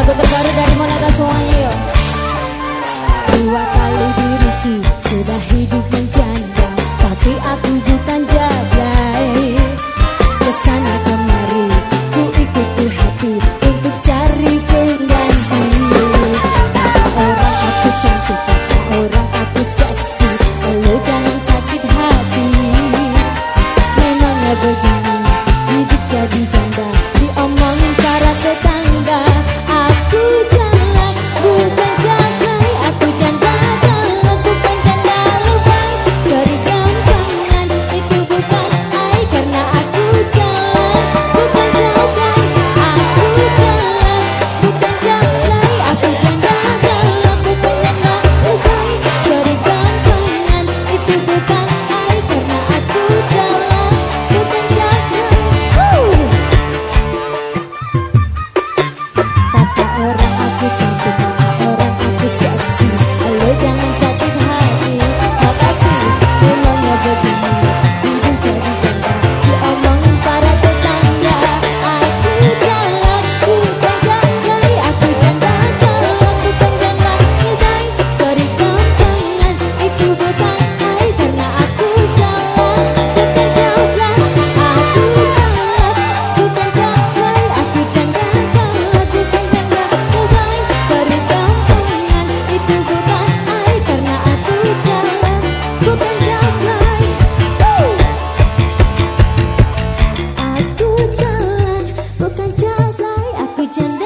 Lagu terbaru dari Moneta semuanya yuk. Dua kali diriku sudah hidup menjanda Tapi aku bukan jagai. Ke sana kemari ku ikuti hati Untuk cari pengganti orang aku cantik orang aku seksi Kalau jangan sakit hati. Memangnya begini Bye. जन्म